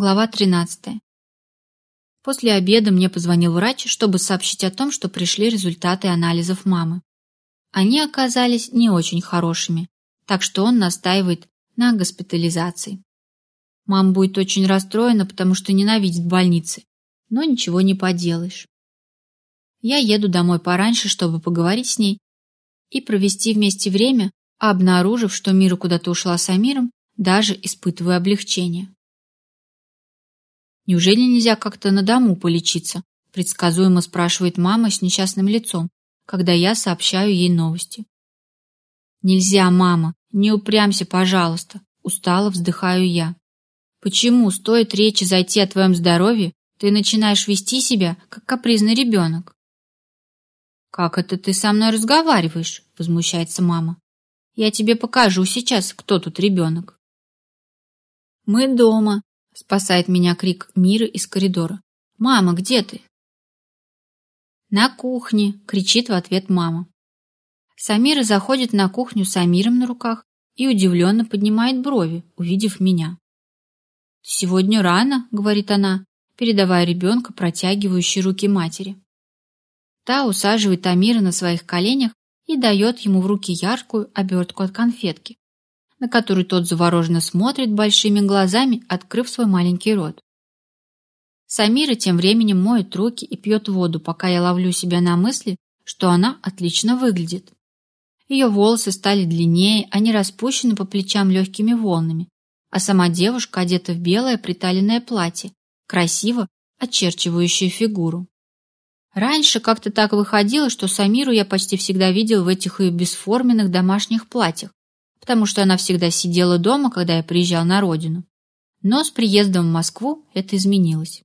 Глава 13. После обеда мне позвонил врач, чтобы сообщить о том, что пришли результаты анализов мамы. Они оказались не очень хорошими, так что он настаивает на госпитализации. Мама будет очень расстроена, потому что ненавидит больницы, но ничего не поделаешь. Я еду домой пораньше, чтобы поговорить с ней и провести вместе время, обнаружив, что Мира куда-то ушла с Амиром, даже испытываю облегчение. Неужели нельзя как-то на дому полечиться? Предсказуемо спрашивает мама с несчастным лицом, когда я сообщаю ей новости. Нельзя, мама, не упрямься, пожалуйста, устало вздыхаю я. Почему стоит речи зайти о твоем здоровье, ты начинаешь вести себя, как капризный ребенок? Как это ты со мной разговариваешь? Возмущается мама. Я тебе покажу сейчас, кто тут ребенок. Мы дома, Спасает меня крик Миры из коридора. «Мама, где ты?» «На кухне!» — кричит в ответ мама. Самира заходит на кухню с Амиром на руках и удивленно поднимает брови, увидев меня. «Сегодня рано», — говорит она, передавая ребенка, протягивающий руки матери. Та усаживает Амира на своих коленях и дает ему в руки яркую обертку от конфетки на который тот завороженно смотрит большими глазами, открыв свой маленький рот. Самира тем временем моет руки и пьет воду, пока я ловлю себя на мысли, что она отлично выглядит. Ее волосы стали длиннее, они распущены по плечам легкими волнами, а сама девушка одета в белое приталенное платье, красиво очерчивающее фигуру. Раньше как-то так выходило, что Самиру я почти всегда видел в этих ее бесформенных домашних платьях, потому что она всегда сидела дома, когда я приезжал на родину. Но с приездом в Москву это изменилось.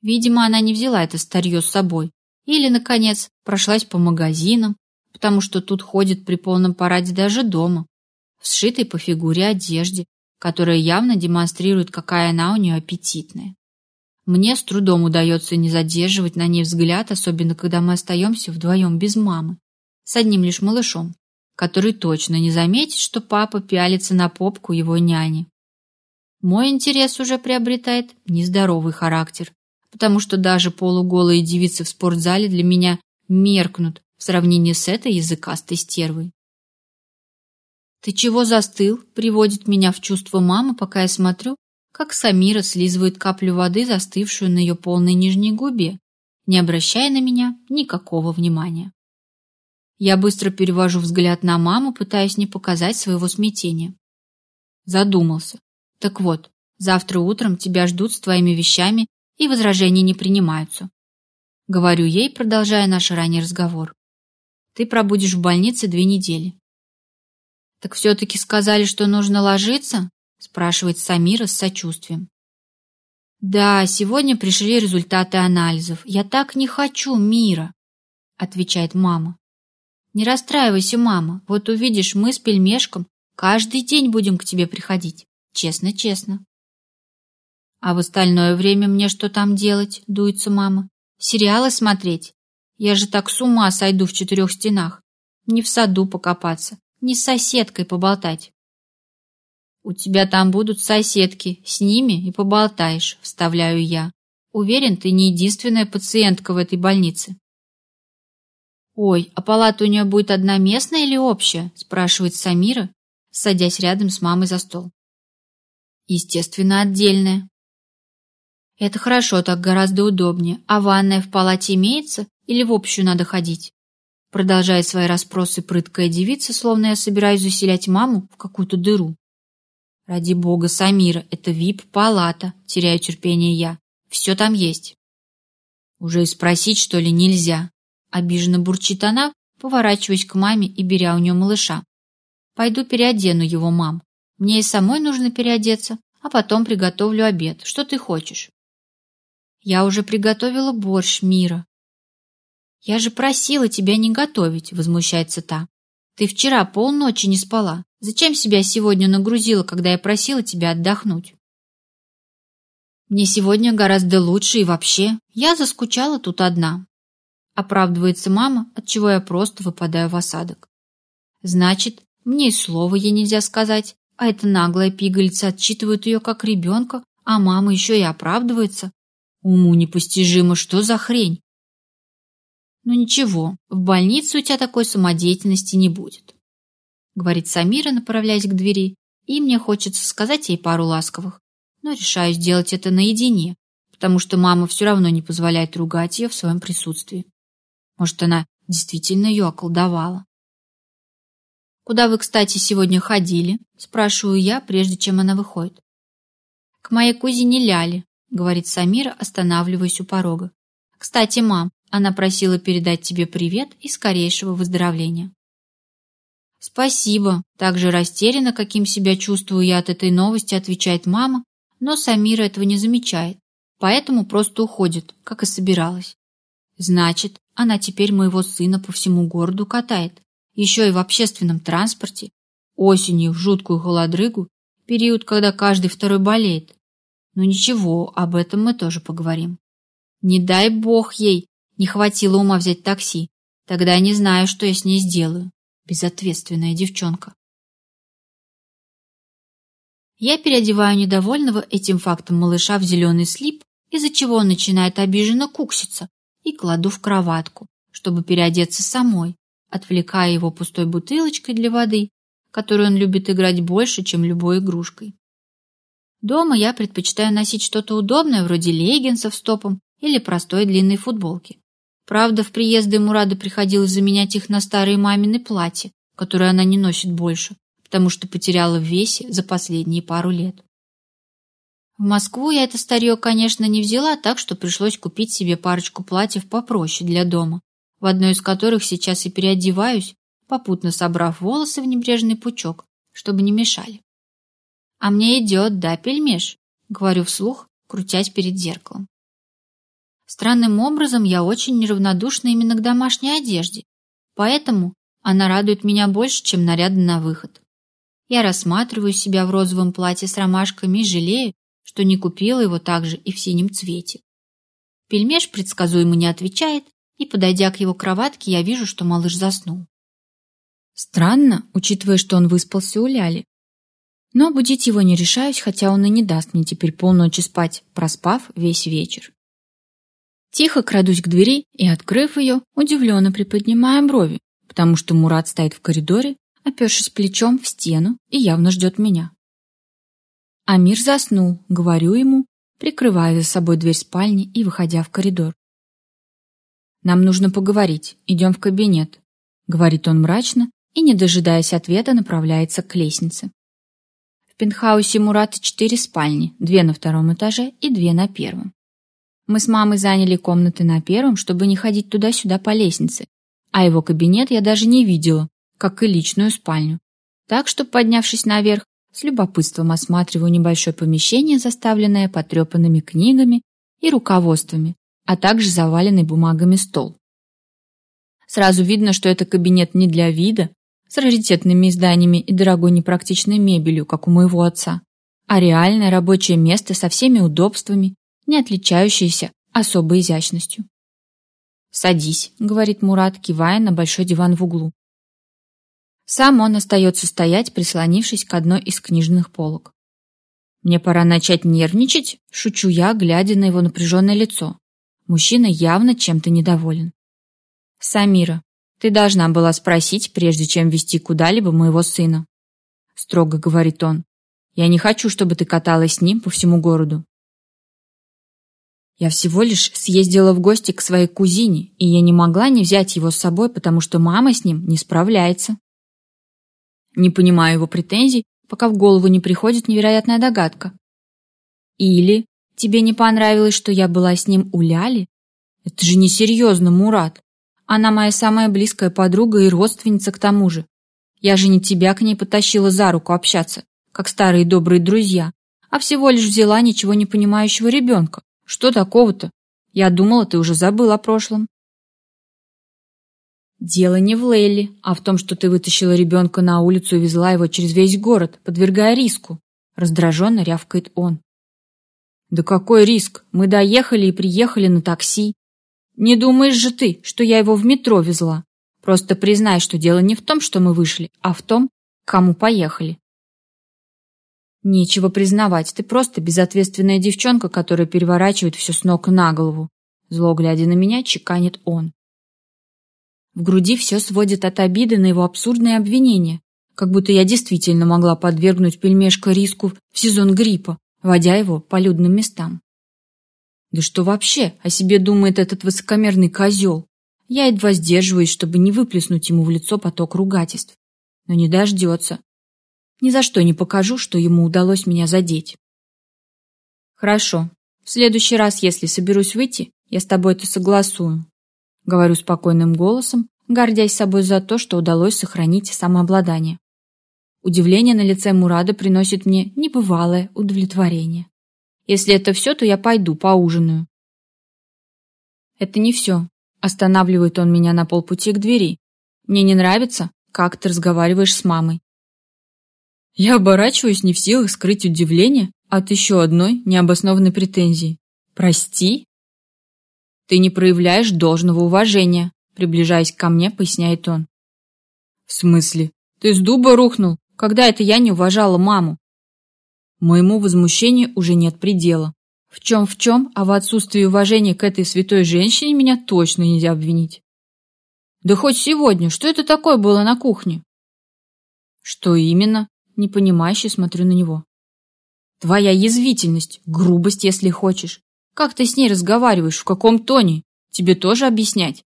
Видимо, она не взяла это старье с собой. Или, наконец, прошлась по магазинам, потому что тут ходит при полном параде даже дома, сшитой по фигуре одежде, которая явно демонстрирует, какая она у нее аппетитная. Мне с трудом удается не задерживать на ней взгляд, особенно когда мы остаемся вдвоем без мамы, с одним лишь малышом который точно не заметит, что папа пялится на попку его няни. Мой интерес уже приобретает нездоровый характер, потому что даже полуголые девицы в спортзале для меня меркнут в сравнении с этой языкастой стервой. «Ты чего застыл?» — приводит меня в чувство мама, пока я смотрю, как Самира слизывает каплю воды, застывшую на ее полной нижней губе, не обращая на меня никакого внимания. Я быстро перевожу взгляд на маму, пытаясь не показать своего смятения. Задумался. Так вот, завтра утром тебя ждут с твоими вещами, и возражения не принимаются. Говорю ей, продолжая наш ранний разговор. Ты пробудешь в больнице две недели. Так все-таки сказали, что нужно ложиться? Спрашивает Самира с сочувствием. Да, сегодня пришли результаты анализов. Я так не хочу мира, отвечает мама. Не расстраивайся, мама. Вот увидишь, мы с пельмешком каждый день будем к тебе приходить. Честно-честно. А в остальное время мне что там делать, дуется мама? Сериалы смотреть? Я же так с ума сойду в четырех стенах. Не в саду покопаться, не с соседкой поболтать. У тебя там будут соседки, с ними и поболтаешь, вставляю я. Уверен, ты не единственная пациентка в этой больнице. «Ой, а палата у нее будет одноместная или общая?» спрашивает Самира, садясь рядом с мамой за стол. «Естественно, отдельная». «Это хорошо, так гораздо удобнее. А ванная в палате имеется или в общую надо ходить?» Продолжает свои расспросы прыткая девица, словно я собираюсь заселять маму в какую-то дыру. «Ради бога, Самира, это вип-палата», теряю терпение я. «Все там есть». «Уже и спросить, что ли, нельзя?» Обиженно бурчит она, поворачиваясь к маме и беря у нее малыша. «Пойду переодену его, мам. Мне и самой нужно переодеться, а потом приготовлю обед. Что ты хочешь?» «Я уже приготовила борщ, Мира». «Я же просила тебя не готовить», — возмущается та. «Ты вчера полночи не спала. Зачем себя сегодня нагрузила, когда я просила тебя отдохнуть?» «Мне сегодня гораздо лучше и вообще. Я заскучала тут одна. Оправдывается мама, от чего я просто выпадаю в осадок. Значит, мне и слова ей нельзя сказать, а эта наглая пигалица отчитывает ее как ребенка, А мама еще и оправдывается. Уму непостижимо, что за хрень. Ну ничего, в больнице у тебя такой самодеятельности не будет. Говорит Самира, направляясь к двери, и мне хочется сказать ей пару ласковых, но решаю сделать это наедине, потому что мама все равно не позволяет ругать ее в своем присутствии. Может, она действительно ее околдовала. «Куда вы, кстати, сегодня ходили?» – спрашиваю я, прежде чем она выходит. «К моей кузине Ляле», — говорит Самира, останавливаясь у порога. «Кстати, мам, она просила передать тебе привет и скорейшего выздоровления». «Спасибо», — так же растерянно, каким себя чувствую я от этой новости, отвечает мама, но Самира этого не замечает, поэтому просто уходит, как и собиралась. Значит, она теперь моего сына по всему городу катает, еще и в общественном транспорте, осенью в жуткую холодрыгу, период, когда каждый второй болеет. Но ничего, об этом мы тоже поговорим. Не дай бог ей не хватило ума взять такси. Тогда я не знаю, что я с ней сделаю. Безответственная девчонка. Я переодеваю недовольного этим фактом малыша в зеленый слип, из-за чего он начинает обиженно кукситься, и кладу в кроватку, чтобы переодеться самой, отвлекая его пустой бутылочкой для воды, которую он любит играть больше, чем любой игрушкой. Дома я предпочитаю носить что-то удобное, вроде леггинсов с топом или простой длинной футболки. Правда, в приезды Мурада приходилось заменять их на старые мамины платья, которые она не носит больше, потому что потеряла в весе за последние пару лет. В Москву я это старье, конечно, не взяла, так что пришлось купить себе парочку платьев попроще для дома, в одно из которых сейчас и переодеваюсь, попутно собрав волосы в небрежный пучок, чтобы не мешали. «А мне идет, да, пельмеш?» — говорю вслух, крутясь перед зеркалом. Странным образом я очень неравнодушна именно к домашней одежде, поэтому она радует меня больше, чем наряды на выход. Я рассматриваю себя в розовом платье с ромашками и жалею, что не купила его также и в синем цвете. Пельмеш предсказуемо не отвечает, и, подойдя к его кроватке, я вижу, что малыш заснул. Странно, учитывая, что он выспался у Ляли. Но будить его не решаюсь, хотя он и не даст мне теперь полночи спать, проспав весь вечер. Тихо крадусь к двери и, открыв ее, удивленно приподнимаю брови, потому что Мурат стоит в коридоре, опершись плечом в стену и явно ждет меня. Амир заснул, говорю ему, прикрывая за собой дверь спальни и выходя в коридор. «Нам нужно поговорить, идем в кабинет», — говорит он мрачно и, не дожидаясь ответа, направляется к лестнице. В пентхаусе Мурата четыре спальни, две на втором этаже и две на первом. Мы с мамой заняли комнаты на первом, чтобы не ходить туда-сюда по лестнице, а его кабинет я даже не видела, как и личную спальню. Так что, поднявшись наверх, с любопытством осматриваю небольшое помещение, заставленное потрепанными книгами и руководствами, а также заваленный бумагами стол. Сразу видно, что это кабинет не для вида, с раритетными изданиями и дорогой непрактичной мебелью, как у моего отца, а реальное рабочее место со всеми удобствами, не отличающееся особой изящностью. «Садись», — говорит Мурат, кивая на большой диван в углу. Сам он остается стоять, прислонившись к одной из книжных полок. «Мне пора начать нервничать», — шучу я, глядя на его напряженное лицо. Мужчина явно чем-то недоволен. «Самира, ты должна была спросить, прежде чем вести куда-либо моего сына. Строго говорит он. Я не хочу, чтобы ты каталась с ним по всему городу. Я всего лишь съездила в гости к своей кузине, и я не могла не взять его с собой, потому что мама с ним не справляется. Не понимаю его претензий, пока в голову не приходит невероятная догадка. Или тебе не понравилось, что я была с ним у Ляли? Это же несерьезно, Мурат. Она моя самая близкая подруга и родственница к тому же. Я же не тебя к ней потащила за руку общаться, как старые добрые друзья, а всего лишь взяла ничего не понимающего ребенка. Что такого-то? Я думала, ты уже забыл о прошлом. Дело не в Лейле, а в том, что ты вытащила ребенка на улицу и везла его через весь город, подвергая риску. Раздраженно рявкает он. Да какой риск? Мы доехали и приехали на такси. Не думаешь же ты, что я его в метро везла? Просто признай, что дело не в том, что мы вышли, а в том, к кому поехали. Нечего признавать, ты просто безответственная девчонка, которая переворачивает все с ног на голову. Зло глядя на меня, чеканит он. В груди все сводит от обиды на его абсурдное обвинение, как будто я действительно могла подвергнуть пельмешка риску в сезон гриппа, водя его по людным местам. Да что вообще о себе думает этот высокомерный козел? Я едва сдерживаюсь, чтобы не выплеснуть ему в лицо поток ругательств. Но не дождется. Ни за что не покажу, что ему удалось меня задеть. Хорошо. В следующий раз, если соберусь выйти, я с тобой это согласую. Говорю спокойным голосом, гордясь собой за то, что удалось сохранить самообладание. Удивление на лице Мурада приносит мне небывалое удовлетворение. Если это все, то я пойду поужинаю. Это не все. Останавливает он меня на полпути к двери. Мне не нравится, как ты разговариваешь с мамой. Я оборачиваюсь не в силах скрыть удивление от еще одной необоснованной претензии. Прости? Ты не проявляешь должного уважения, приближаясь ко мне, поясняет он. В смысле? Ты с дуба рухнул? Когда это я не уважала маму? Моему возмущению уже нет предела. В чем в чем, а в отсутствии уважения к этой святой женщине меня точно нельзя обвинить. Да хоть сегодня, что это такое было на кухне? Что именно? Непонимающе смотрю на него. Твоя язвительность, грубость, если хочешь. Как ты с ней разговариваешь, в каком тоне? Тебе тоже объяснять?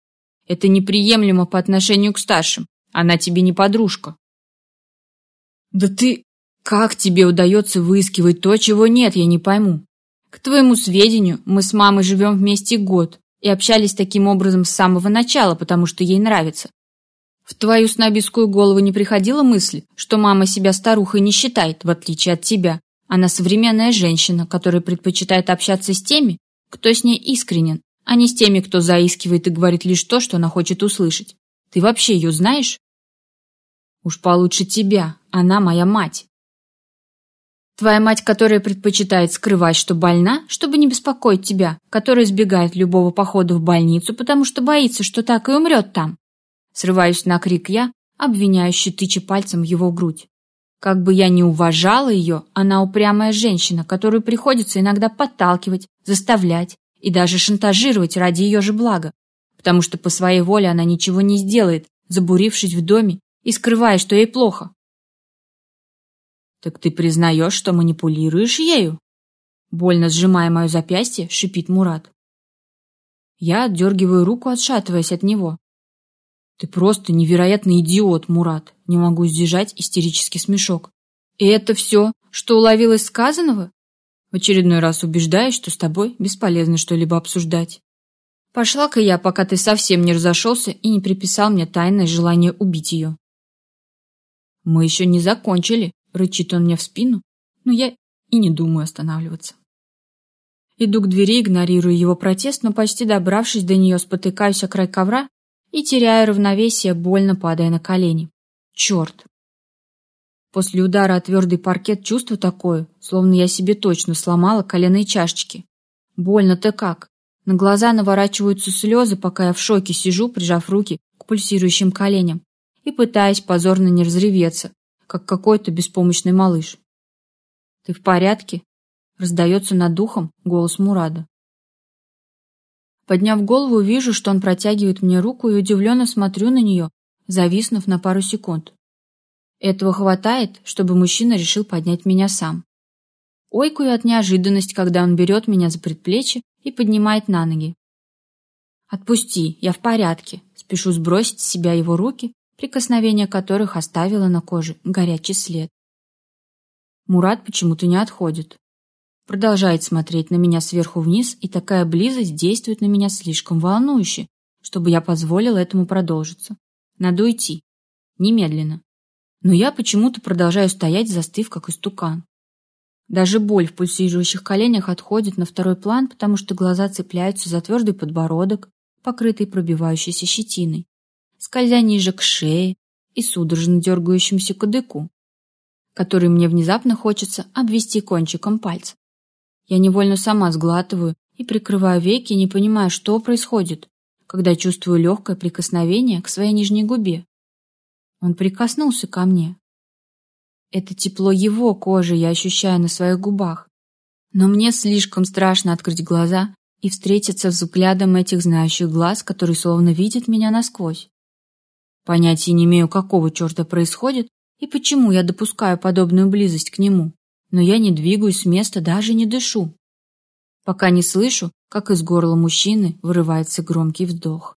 Это неприемлемо по отношению к старшим. Она тебе не подружка. Да ты... Как тебе удается выискивать то, чего нет, я не пойму. К твоему сведению, мы с мамой живем вместе год и общались таким образом с самого начала, потому что ей нравится. В твою снобистскую голову не приходила мысль, что мама себя старухой не считает, в отличие от тебя. Она современная женщина, которая предпочитает общаться с теми, кто с ней искренен, а не с теми, кто заискивает и говорит лишь то, что она хочет услышать. Ты вообще ее знаешь? Уж получше тебя, она моя мать. Твоя мать, которая предпочитает скрывать, что больна, чтобы не беспокоить тебя, которая избегает любого похода в больницу, потому что боится, что так и умрет там. Срываюсь на крик я, обвиняющий тыча пальцем его грудь. Как бы я ни уважала ее, она упрямая женщина, которую приходится иногда подталкивать, заставлять и даже шантажировать ради ее же блага, потому что по своей воле она ничего не сделает, забурившись в доме и скрывая, что ей плохо. «Так ты признаешь, что манипулируешь ею?» Больно сжимая мое запястье, шипит Мурат. Я отдергиваю руку, отшатываясь от него. «Ты просто невероятный идиот, Мурат!» Не могу сдержать истерический смешок. «И это все, что уловилось сказанного?» В очередной раз убеждаюсь, что с тобой бесполезно что-либо обсуждать. Пошла-ка я, пока ты совсем не разошелся и не приписал мне тайное желание убить ее. Мы еще не закончили, Рычит он мне в спину, но я и не думаю останавливаться. Иду к двери, игнорируя его протест, но почти добравшись до нее, спотыкаюсь о край ковра и, теряя равновесие, больно падая на колени. Черт! После удара о твердый паркет чувство такое, словно я себе точно сломала коленные чашечки. Больно-то как. На глаза наворачиваются слезы, пока я в шоке сижу, прижав руки к пульсирующим коленям и пытаясь позорно не разреветься, как какой-то беспомощный малыш. «Ты в порядке?» — раздается над духом голос Мурада. Подняв голову, вижу, что он протягивает мне руку и удивленно смотрю на нее, зависнув на пару секунд. Этого хватает, чтобы мужчина решил поднять меня сам. Ойкую от неожиданности, когда он берет меня за предплечье и поднимает на ноги. «Отпусти, я в порядке», спешу сбросить с себя его руки прикосновение которых оставило на коже горячий след. Мурат почему-то не отходит. Продолжает смотреть на меня сверху вниз, и такая близость действует на меня слишком волнующе, чтобы я позволила этому продолжиться. Надо уйти. Немедленно. Но я почему-то продолжаю стоять, застыв, как истукан. Даже боль в пульсирующих коленях отходит на второй план, потому что глаза цепляются за твердый подбородок, покрытый пробивающейся щетиной скользя ниже к шее и судорожно дергающемуся кадыку, который мне внезапно хочется обвести кончиком пальца. Я невольно сама сглатываю и прикрываю веки, не понимая, что происходит, когда чувствую легкое прикосновение к своей нижней губе. Он прикоснулся ко мне. Это тепло его кожи я ощущаю на своих губах. Но мне слишком страшно открыть глаза и встретиться взглядом этих знающих глаз, которые словно видят меня насквозь. Понятия не имею, какого черта происходит и почему я допускаю подобную близость к нему, но я не двигаюсь с места, даже не дышу, пока не слышу, как из горла мужчины вырывается громкий вздох.